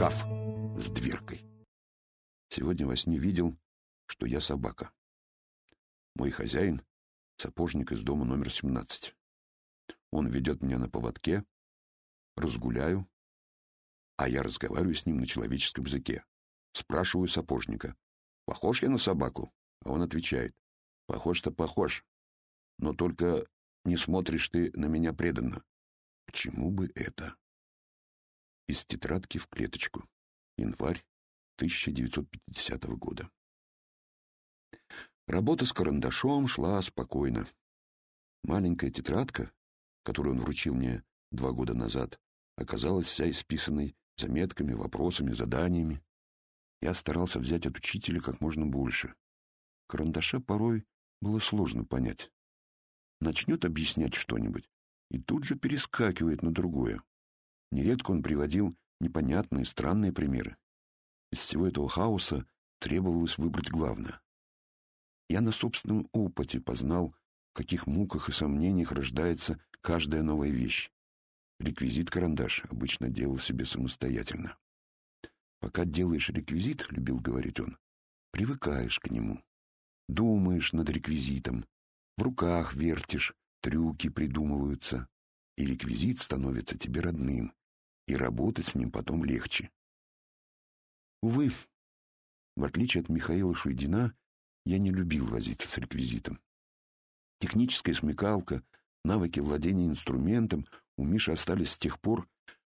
шкаф с дверкой. Сегодня во сне видел, что я собака. Мой хозяин — сапожник из дома номер 17. Он ведет меня на поводке, разгуляю, а я разговариваю с ним на человеческом языке. Спрашиваю сапожника, похож я на собаку? А он отвечает, похож-то похож, но только не смотришь ты на меня преданно. Почему бы это? Из тетрадки в клеточку. Январь 1950 года. Работа с карандашом шла спокойно. Маленькая тетрадка, которую он вручил мне два года назад, оказалась вся исписанной заметками, вопросами, заданиями. Я старался взять от учителя как можно больше. Карандаша порой было сложно понять. Начнет объяснять что-нибудь и тут же перескакивает на другое. Нередко он приводил непонятные, странные примеры. Из всего этого хаоса требовалось выбрать главное. Я на собственном опыте познал, в каких муках и сомнениях рождается каждая новая вещь. Реквизит-карандаш обычно делал себе самостоятельно. Пока делаешь реквизит, — любил говорить он, — привыкаешь к нему. Думаешь над реквизитом, в руках вертишь, трюки придумываются, и реквизит становится тебе родным, и работать с ним потом легче. Увы, в отличие от Михаила Шуйдина, я не любил возиться с реквизитом. Техническая смекалка, навыки владения инструментом у Миши остались с тех пор,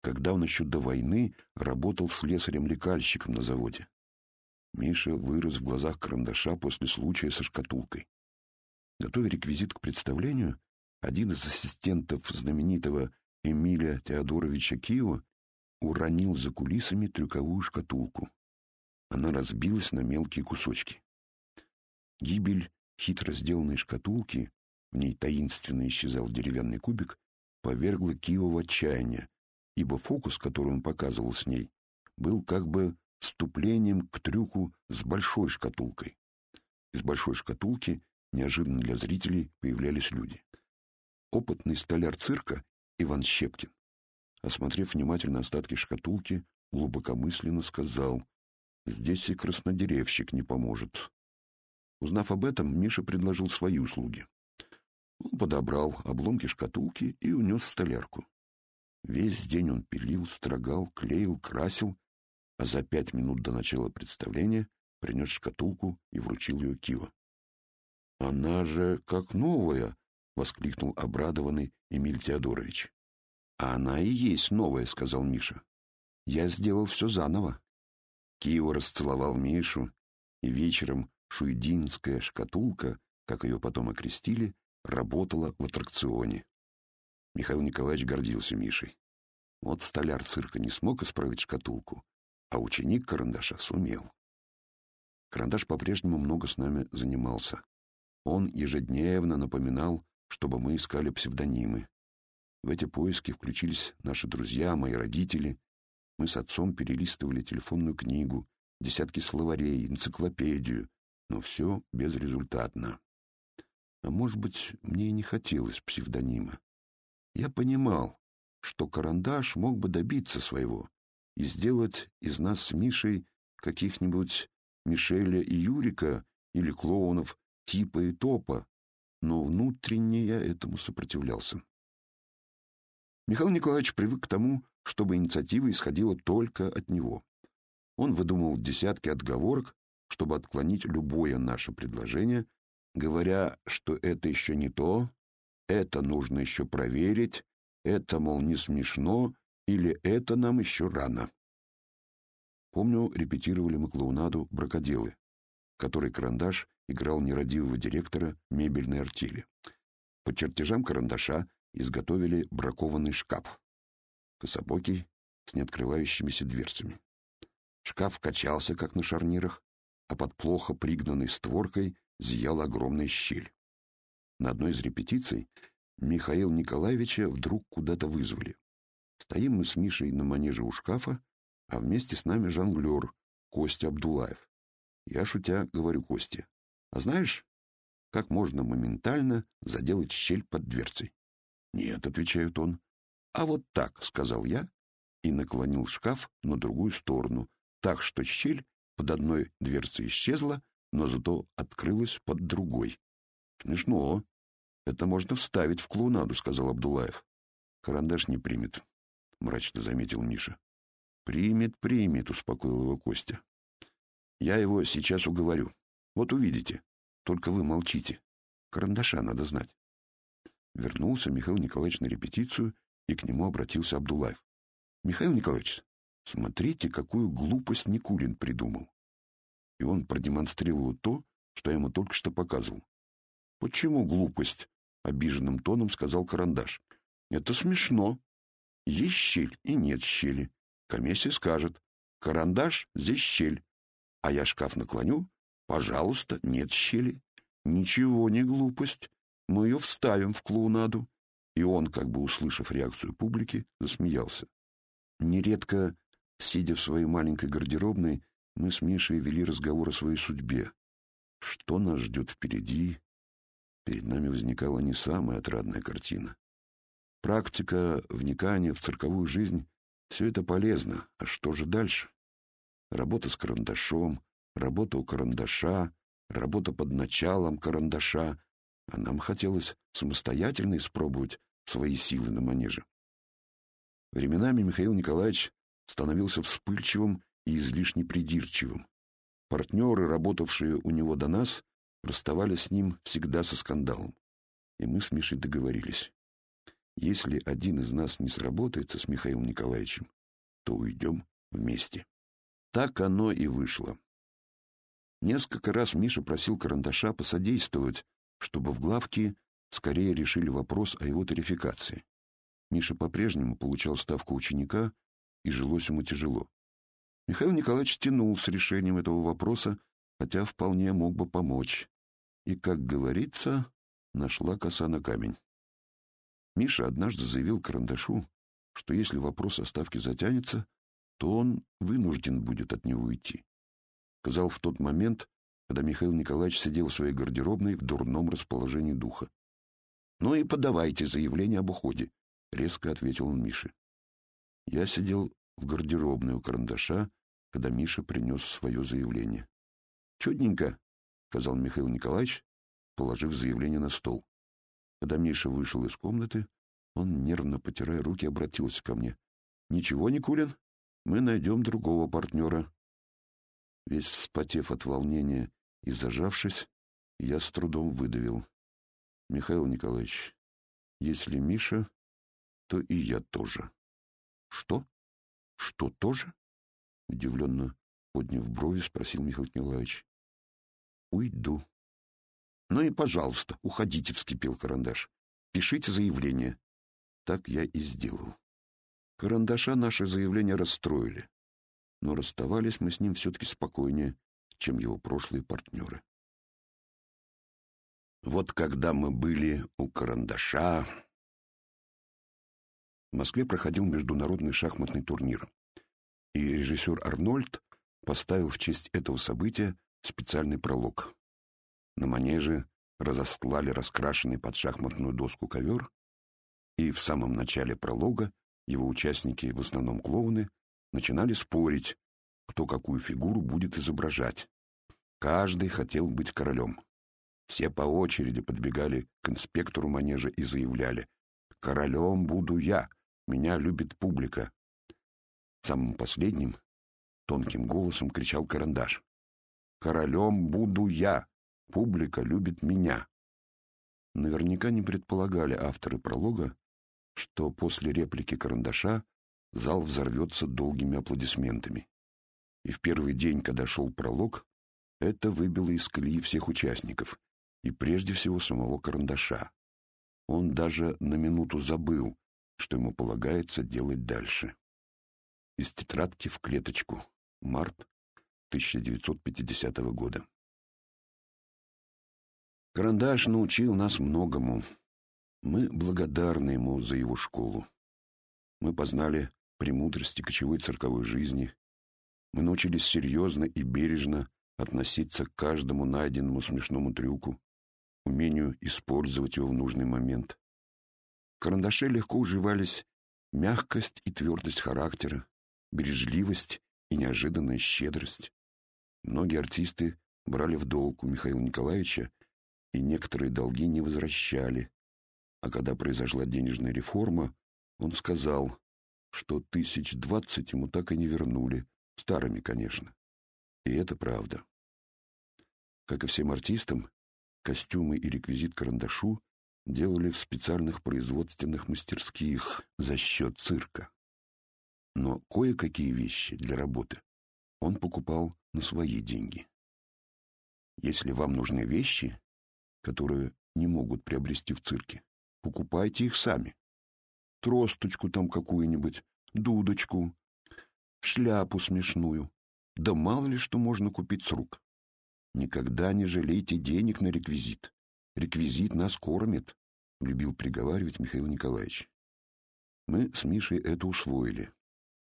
когда он еще до войны работал слесарем-лекальщиком на заводе. Миша вырос в глазах карандаша после случая со шкатулкой. Готовя реквизит к представлению, один из ассистентов знаменитого Эмиля Теодоровича Кио уронил за кулисами трюковую шкатулку. Она разбилась на мелкие кусочки. Гибель хитро сделанной шкатулки, в ней таинственно исчезал деревянный кубик, повергла Кио в отчаяние, ибо фокус, который он показывал с ней, был как бы вступлением к трюку с большой шкатулкой. Из большой шкатулки неожиданно для зрителей появлялись люди. Опытный столяр цирка Иван Щепкин, осмотрев внимательно остатки шкатулки, глубокомысленно сказал, «Здесь и краснодеревщик не поможет». Узнав об этом, Миша предложил свои услуги. Он подобрал обломки шкатулки и унес столярку. Весь день он пилил, строгал, клеил, красил, а за пять минут до начала представления принес шкатулку и вручил ее Кио. «Она же как новая!» — воскликнул обрадованный Эмиль Теодорович. «А она и есть новая», — сказал Миша. «Я сделал все заново». Кио расцеловал Мишу, и вечером шуйдинская шкатулка, как ее потом окрестили, работала в аттракционе. Михаил Николаевич гордился Мишей. Вот столяр цирка не смог исправить шкатулку, а ученик карандаша сумел. Карандаш по-прежнему много с нами занимался. Он ежедневно напоминал, чтобы мы искали псевдонимы. В эти поиски включились наши друзья, мои родители. Мы с отцом перелистывали телефонную книгу, десятки словарей, энциклопедию, но все безрезультатно. А может быть, мне и не хотелось псевдонима. Я понимал, что карандаш мог бы добиться своего и сделать из нас с Мишей каких-нибудь Мишеля и Юрика или клоунов типа и топа, но внутренне я этому сопротивлялся. Михаил Николаевич привык к тому, чтобы инициатива исходила только от него. Он выдумывал десятки отговорок, чтобы отклонить любое наше предложение, говоря, что это еще не то, это нужно еще проверить, это, мол, не смешно, или это нам еще рано. Помню, репетировали мы клоунаду «Бракоделы», который карандаш играл нерадивого директора мебельной артели. По чертежам карандаша изготовили бракованный шкаф. Кособокий, с неоткрывающимися дверцами. Шкаф качался, как на шарнирах, а под плохо пригнанной створкой зияла огромная щель. На одной из репетиций Михаила Николаевича вдруг куда-то вызвали. Стоим мы с Мишей на манеже у шкафа, а вместе с нами жонглер Костя Абдулаев. Я, шутя, говорю Косте, а знаешь, как можно моментально заделать щель под дверцей? Нет, отвечает он. А вот так, сказал я, и наклонил шкаф на другую сторону, так что щель под одной дверцей исчезла, но зато открылась под другой. «Смешно. Это можно вставить в клоунаду», — сказал Абдулаев. «Карандаш не примет», — мрачно заметил Миша. «Примет, примет», — успокоил его Костя. «Я его сейчас уговорю. Вот увидите. Только вы молчите. Карандаша надо знать». Вернулся Михаил Николаевич на репетицию, и к нему обратился Абдулаев. «Михаил Николаевич, смотрите, какую глупость Никулин придумал». И он продемонстрировал то, что я ему только что показывал. «Почему глупость?» — обиженным тоном сказал Карандаш. «Это смешно. Есть щель и нет щели. Комиссия скажет. Карандаш, здесь щель. А я шкаф наклоню. Пожалуйста, нет щели. Ничего не глупость мы ее вставим в клоунаду». И он, как бы услышав реакцию публики, засмеялся. Нередко, сидя в своей маленькой гардеробной, мы с Мишей вели разговор о своей судьбе. Что нас ждет впереди? Перед нами возникала не самая отрадная картина. Практика, вникание в цирковую жизнь — все это полезно. А что же дальше? Работа с карандашом, работа у карандаша, работа под началом карандаша, а нам хотелось самостоятельно испробовать свои силы на манеже. Временами Михаил Николаевич становился вспыльчивым и излишне придирчивым. Партнеры, работавшие у него до нас, расставались с ним всегда со скандалом. И мы с Мишей договорились. Если один из нас не сработается с Михаилом Николаевичем, то уйдем вместе. Так оно и вышло. Несколько раз Миша просил Карандаша посодействовать чтобы в главке скорее решили вопрос о его тарификации. Миша по-прежнему получал ставку ученика, и жилось ему тяжело. Михаил Николаевич тянул с решением этого вопроса, хотя вполне мог бы помочь. И, как говорится, нашла коса на камень. Миша однажды заявил Карандашу, что если вопрос о ставке затянется, то он вынужден будет от него уйти. Сказал в тот момент, когда Михаил Николаевич сидел в своей гардеробной в дурном расположении духа. «Ну и подавайте заявление об уходе», — резко ответил он Мише. Я сидел в гардеробной у карандаша, когда Миша принес свое заявление. «Чудненько», — сказал Михаил Николаевич, положив заявление на стол. Когда Миша вышел из комнаты, он, нервно потирая руки, обратился ко мне. «Ничего, Никулин, мы найдем другого партнера». Весь вспотев от волнения и зажавшись, я с трудом выдавил. «Михаил Николаевич, если Миша, то и я тоже». «Что? Что тоже?» Удивленно подняв брови, спросил Михаил Николаевич. «Уйду». «Ну и, пожалуйста, уходите», — вскипел карандаш. «Пишите заявление». Так я и сделал. Карандаша наше заявление расстроили, но расставались мы с ним все-таки спокойнее, чем его прошлые партнеры. Вот когда мы были у карандаша... В Москве проходил международный шахматный турнир, и режиссер Арнольд поставил в честь этого события специальный пролог. На манеже разостлали раскрашенный под шахматную доску ковер, и в самом начале пролога его участники, в основном клоуны, начинали спорить, кто какую фигуру будет изображать. Каждый хотел быть королем. Все по очереди подбегали к инспектору манежа и заявляли «Королем буду я, меня любит публика». Самым последним тонким голосом кричал карандаш «Королем буду я, публика любит меня». Наверняка не предполагали авторы пролога, что после реплики карандаша зал взорвется долгими аплодисментами. И в первый день, когда шел пролог, это выбило из колеи всех участников, и прежде всего самого карандаша. Он даже на минуту забыл, что ему полагается делать дальше. Из тетрадки в клеточку. Март 1950 года. Карандаш научил нас многому. Мы благодарны ему за его школу. Мы познали премудрости кочевой цирковой жизни, мы научились серьезно и бережно относиться к каждому найденному смешному трюку, умению использовать его в нужный момент. В карандаше легко уживались Мягкость и твердость характера, бережливость и неожиданная щедрость. Многие артисты брали в долг у Михаила Николаевича и некоторые долги не возвращали. А когда произошла денежная реформа, он сказал, что тысяч двадцать ему так и не вернули, старыми, конечно. И это правда. Как и всем артистам, костюмы и реквизит карандашу делали в специальных производственных мастерских за счет цирка. Но кое-какие вещи для работы он покупал на свои деньги. Если вам нужны вещи, которые не могут приобрести в цирке, покупайте их сами. Тросточку там какую-нибудь, дудочку, шляпу смешную. Да мало ли что можно купить с рук. Никогда не жалейте денег на реквизит. Реквизит нас кормит, — любил приговаривать Михаил Николаевич. Мы с Мишей это усвоили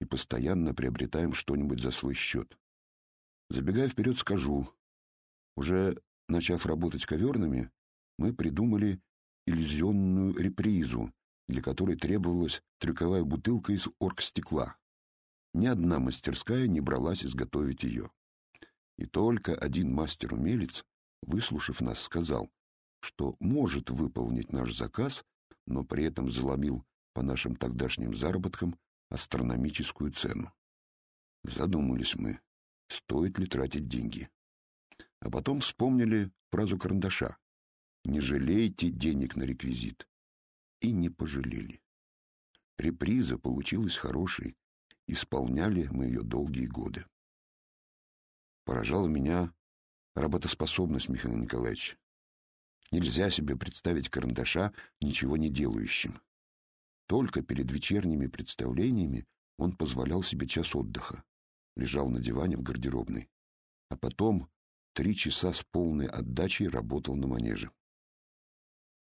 и постоянно приобретаем что-нибудь за свой счет. Забегая вперед, скажу, уже начав работать коверными, мы придумали иллюзионную репризу, для которой требовалась трюковая бутылка из оргстекла. Ни одна мастерская не бралась изготовить ее. И только один мастер-умелец, выслушав нас, сказал, что может выполнить наш заказ, но при этом заломил по нашим тогдашним заработкам астрономическую цену. Задумались мы, стоит ли тратить деньги. А потом вспомнили фразу карандаша «Не жалейте денег на реквизит». И не пожалели. Реприза получилась хорошей, исполняли мы ее долгие годы. Поражала меня работоспособность Михаила Николаевича. Нельзя себе представить карандаша ничего не делающим. Только перед вечерними представлениями он позволял себе час отдыха, лежал на диване в гардеробной, а потом три часа с полной отдачей работал на манеже.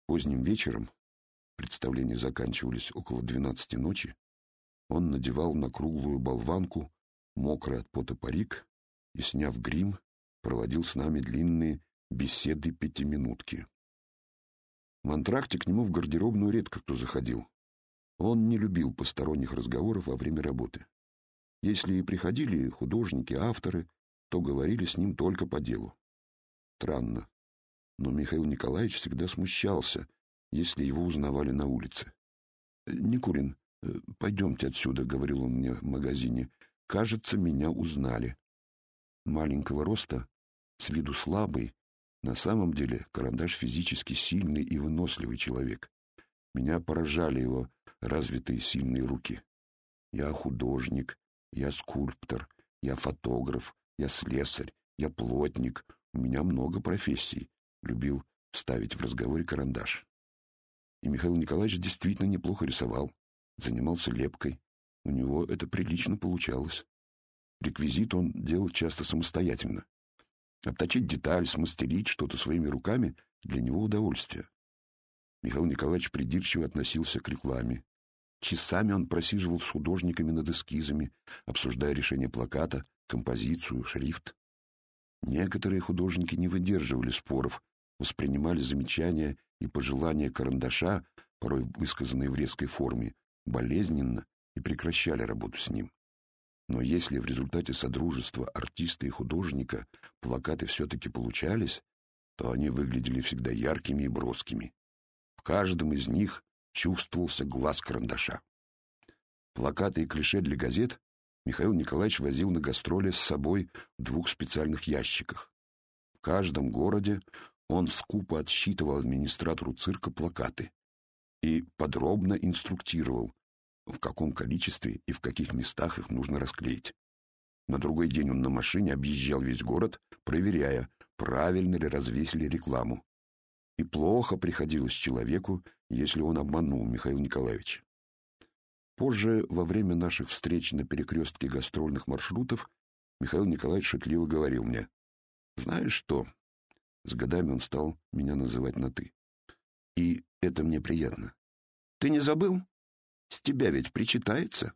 Поздним вечером, представления заканчивались около двенадцати ночи, он надевал на круглую болванку мокрый от пота парик и, сняв грим, проводил с нами длинные беседы-пятиминутки. В антракте к нему в гардеробную редко кто заходил. Он не любил посторонних разговоров во время работы. Если и приходили художники, авторы, то говорили с ним только по делу. Странно, но Михаил Николаевич всегда смущался, если его узнавали на улице. «Никулин, э, пойдемте отсюда», — говорил он мне в магазине. «Кажется, меня узнали». Маленького роста, с виду слабый, на самом деле карандаш физически сильный и выносливый человек. Меня поражали его развитые сильные руки. Я художник, я скульптор, я фотограф, я слесарь, я плотник, у меня много профессий, любил ставить в разговоре карандаш. И Михаил Николаевич действительно неплохо рисовал, занимался лепкой, у него это прилично получалось. Реквизит он делал часто самостоятельно. Обточить деталь, смастерить что-то своими руками — для него удовольствие. Михаил Николаевич придирчиво относился к рекламе. Часами он просиживал с художниками над эскизами, обсуждая решение плаката, композицию, шрифт. Некоторые художники не выдерживали споров, воспринимали замечания и пожелания карандаша, порой высказанные в резкой форме, болезненно и прекращали работу с ним. Но если в результате содружества артиста и художника плакаты все-таки получались, то они выглядели всегда яркими и броскими. В каждом из них чувствовался глаз карандаша. Плакаты и клише для газет Михаил Николаевич возил на гастроли с собой в двух специальных ящиках. В каждом городе он скупо отсчитывал администратору цирка плакаты и подробно инструктировал, в каком количестве и в каких местах их нужно расклеить. На другой день он на машине объезжал весь город, проверяя, правильно ли развесили рекламу. И плохо приходилось человеку, если он обманул Михаила Николаевича. Позже, во время наших встреч на перекрестке гастрольных маршрутов, Михаил Николаевич шутливо говорил мне, «Знаешь что?» С годами он стал меня называть на «ты». И это мне приятно. «Ты не забыл? С тебя ведь причитается?»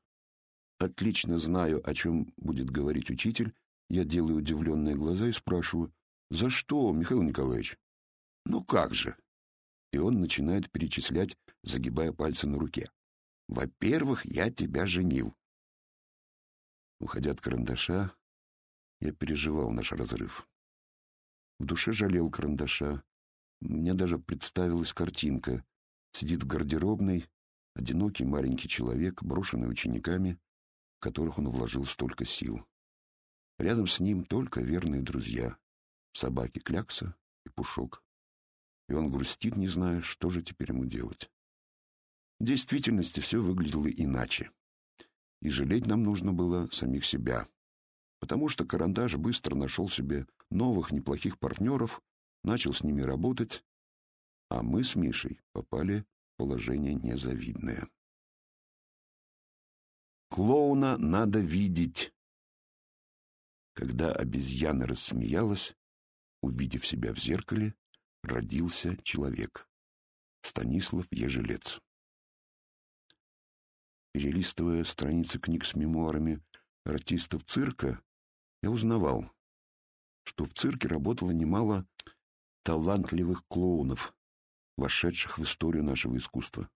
Отлично знаю, о чем будет говорить учитель, я делаю удивленные глаза и спрашиваю, «За что, Михаил Николаевич?» «Ну как же?» И он начинает перечислять, загибая пальцы на руке. Во-первых, я тебя женил. Уходя от карандаша, я переживал наш разрыв. В душе жалел карандаша. Мне даже представилась картинка. Сидит в гардеробной одинокий маленький человек, брошенный учениками, в которых он вложил столько сил. Рядом с ним только верные друзья — собаки Клякса и Пушок. И он грустит, не зная, что же теперь ему делать. В действительности все выглядело иначе. И жалеть нам нужно было самих себя, потому что Карандаш быстро нашел себе новых неплохих партнеров, начал с ними работать, а мы с Мишей попали в положение незавидное. Клоуна надо видеть. Когда обезьяна рассмеялась, увидев себя в зеркале, родился человек. Станислав Ежелец. Перелистывая страницы книг с мемуарами артистов цирка, я узнавал, что в цирке работало немало талантливых клоунов, вошедших в историю нашего искусства.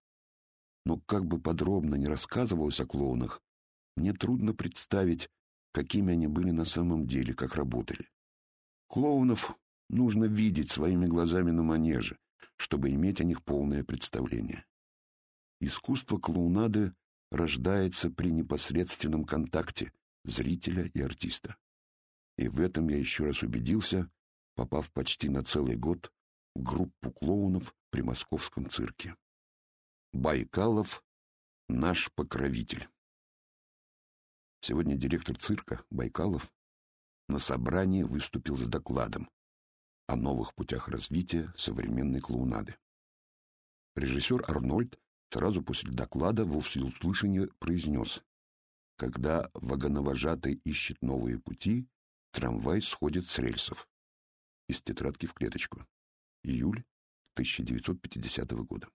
Но как бы подробно ни рассказывалось о клоунах, мне трудно представить, какими они были на самом деле, как работали. Клоунов нужно видеть своими глазами на манеже, чтобы иметь о них полное представление. Искусство клоунады рождается при непосредственном контакте зрителя и артиста. И в этом я еще раз убедился, попав почти на целый год в группу клоунов при московском цирке. Байкалов — наш покровитель. Сегодня директор цирка Байкалов на собрании выступил с докладом о новых путях развития современной клоунады. Режиссер Арнольд Сразу после доклада во всеуслышание произнес. Когда вагоновожатый ищет новые пути, трамвай сходит с рельсов. Из тетрадки в клеточку. Июль 1950 года.